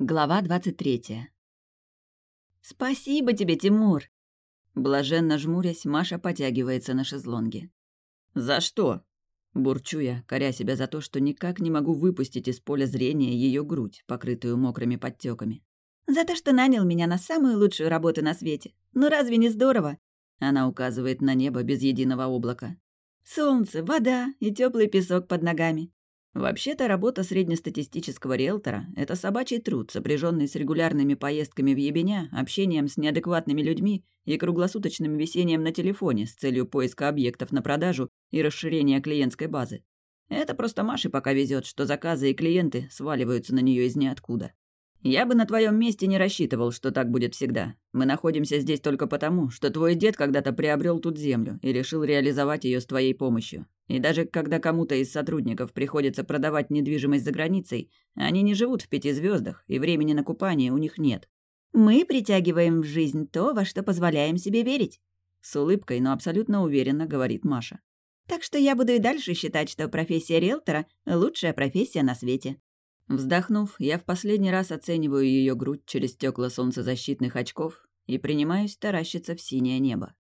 Глава 23. «Спасибо тебе, Тимур!» Блаженно жмурясь, Маша потягивается на шезлонге. «За что?» Бурчу я, коря себя за то, что никак не могу выпустить из поля зрения ее грудь, покрытую мокрыми подтеками. «За то, что нанял меня на самую лучшую работу на свете. Ну разве не здорово?» Она указывает на небо без единого облака. «Солнце, вода и теплый песок под ногами. Вообще-то работа среднестатистического риэлтора – это собачий труд, сопряженный с регулярными поездками в ебеня, общением с неадекватными людьми и круглосуточным висением на телефоне с целью поиска объектов на продажу и расширения клиентской базы. Это просто Маше пока везет, что заказы и клиенты сваливаются на нее из ниоткуда. Я бы на твоем месте не рассчитывал, что так будет всегда. Мы находимся здесь только потому, что твой дед когда-то приобрел тут землю и решил реализовать ее с твоей помощью. И даже когда кому-то из сотрудников приходится продавать недвижимость за границей, они не живут в пяти звездах, и времени на купание у них нет. Мы притягиваем в жизнь то, во что позволяем себе верить. С улыбкой, но абсолютно уверенно говорит Маша. Так что я буду и дальше считать, что профессия риэлтора — лучшая профессия на свете. Вздохнув, я в последний раз оцениваю ее грудь через стекла солнцезащитных очков и принимаюсь таращиться в синее небо.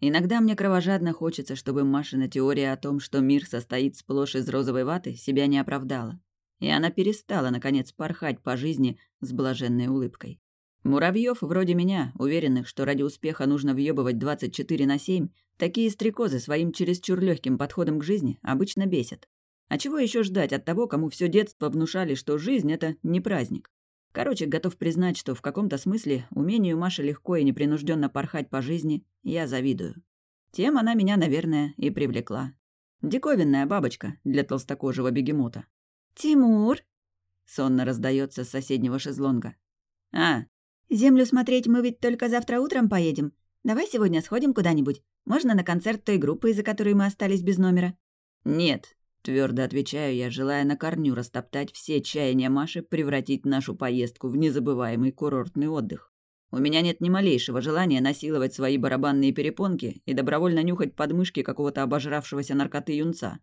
Иногда мне кровожадно хочется, чтобы Машина теория о том, что мир состоит сплошь из розовой ваты, себя не оправдала. И она перестала, наконец, порхать по жизни с блаженной улыбкой. Муравьев вроде меня, уверенных, что ради успеха нужно въебывать 24 на 7, такие стрекозы своим чересчур легким подходом к жизни обычно бесят. А чего еще ждать от того, кому все детство внушали, что жизнь — это не праздник? Короче, готов признать, что в каком-то смысле умению Маши легко и непринужденно порхать по жизни я завидую. Тем она меня, наверное, и привлекла. Диковинная бабочка для толстокожего бегемота. «Тимур!» — сонно раздается с соседнего шезлонга. «А?» «Землю смотреть мы ведь только завтра утром поедем. Давай сегодня сходим куда-нибудь. Можно на концерт той группы, из-за которой мы остались без номера?» «Нет», Твердо отвечаю я, желая на корню растоптать все чаяния Маши превратить нашу поездку в незабываемый курортный отдых. У меня нет ни малейшего желания насиловать свои барабанные перепонки и добровольно нюхать подмышки какого-то обожравшегося наркоты юнца.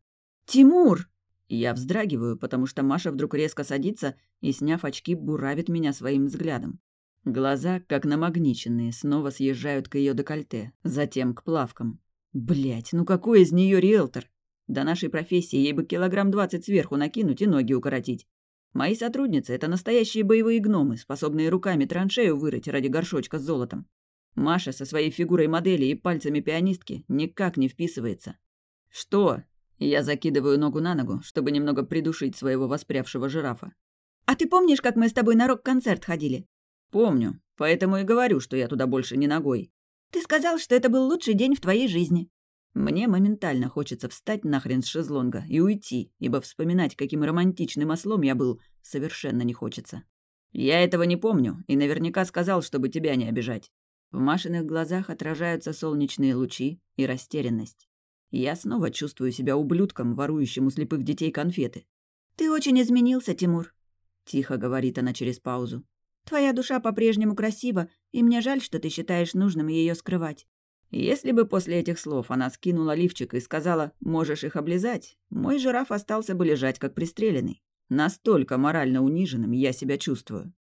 «Тимур!» Я вздрагиваю, потому что Маша вдруг резко садится и, сняв очки, буравит меня своим взглядом. Глаза, как намагниченные, снова съезжают к ее декольте, затем к плавкам. Блять, ну какой из нее риэлтор? До нашей профессии ей бы килограмм двадцать сверху накинуть и ноги укоротить. Мои сотрудницы — это настоящие боевые гномы, способные руками траншею вырыть ради горшочка с золотом. Маша со своей фигурой модели и пальцами пианистки никак не вписывается. «Что?» Я закидываю ногу на ногу, чтобы немного придушить своего воспрявшего жирафа. «А ты помнишь, как мы с тобой на рок-концерт ходили?» «Помню. Поэтому и говорю, что я туда больше не ногой». «Ты сказал, что это был лучший день в твоей жизни». Мне моментально хочется встать нахрен с шезлонга и уйти, ибо вспоминать, каким романтичным ослом я был, совершенно не хочется. Я этого не помню и наверняка сказал, чтобы тебя не обижать. В Машиных глазах отражаются солнечные лучи и растерянность. Я снова чувствую себя ублюдком, ворующим у слепых детей конфеты. «Ты очень изменился, Тимур», — тихо говорит она через паузу. «Твоя душа по-прежнему красива, и мне жаль, что ты считаешь нужным ее скрывать. Если бы после этих слов она скинула лифчик и сказала «можешь их облизать», мой жираф остался бы лежать как пристреленный. Настолько морально униженным я себя чувствую.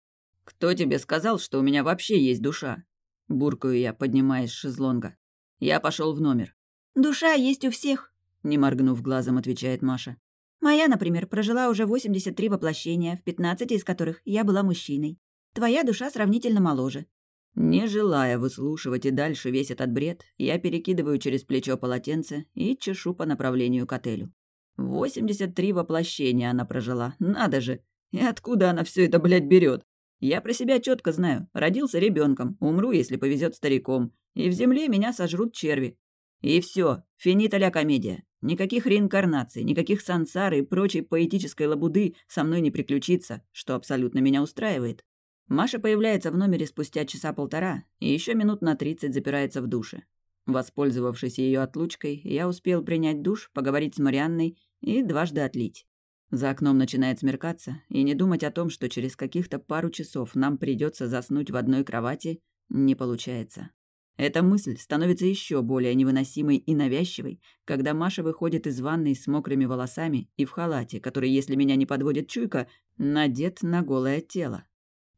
«Кто тебе сказал, что у меня вообще есть душа?» Буркаю я, поднимаясь с шезлонга. Я пошел в номер. «Душа есть у всех», — не моргнув глазом, отвечает Маша. «Моя, например, прожила уже 83 воплощения, в 15 из которых я была мужчиной. Твоя душа сравнительно моложе. Не желая выслушивать и дальше весь этот бред, я перекидываю через плечо полотенце и чешу по направлению к отелю. 83 воплощения она прожила, надо же! И откуда она все это, блядь, берет? Я про себя четко знаю. Родился ребенком, умру, если повезет стариком, и в земле меня сожрут черви. И все, финита ля комедия. Никаких реинкарнаций, никаких сансары и прочей поэтической лабуды со мной не приключится, что абсолютно меня устраивает. Маша появляется в номере спустя часа полтора и еще минут на тридцать запирается в душе. Воспользовавшись ее отлучкой, я успел принять душ, поговорить с Марианной и дважды отлить. За окном начинает смеркаться, и не думать о том, что через каких-то пару часов нам придется заснуть в одной кровати, не получается. Эта мысль становится еще более невыносимой и навязчивой, когда Маша выходит из ванной с мокрыми волосами и в халате, который, если меня не подводит чуйка, надет на голое тело.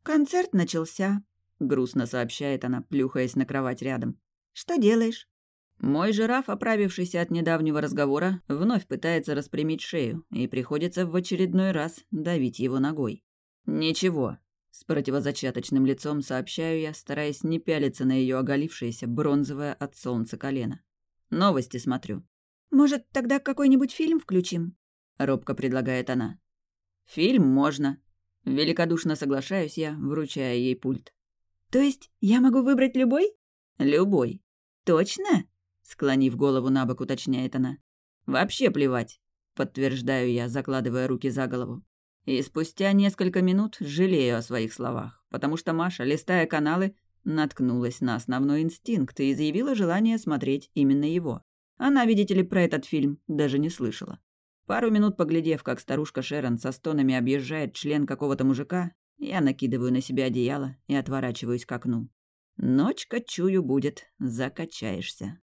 «Концерт начался», — грустно сообщает она, плюхаясь на кровать рядом. «Что делаешь?» Мой жираф, оправившийся от недавнего разговора, вновь пытается распрямить шею, и приходится в очередной раз давить его ногой. «Ничего», — с противозачаточным лицом сообщаю я, стараясь не пялиться на ее оголившееся бронзовое от солнца колено. «Новости смотрю». «Может, тогда какой-нибудь фильм включим?» — робко предлагает она. «Фильм можно». Великодушно соглашаюсь я, вручая ей пульт. «То есть я могу выбрать любой?» «Любой». «Точно?» Склонив голову на бок, уточняет она. «Вообще плевать», — подтверждаю я, закладывая руки за голову. И спустя несколько минут жалею о своих словах, потому что Маша, листая каналы, наткнулась на основной инстинкт и изъявила желание смотреть именно его. Она, видите ли, про этот фильм даже не слышала. Пару минут поглядев, как старушка Шерон со стонами объезжает член какого-то мужика, я накидываю на себя одеяло и отворачиваюсь к окну. Ночка, чую, будет, закачаешься.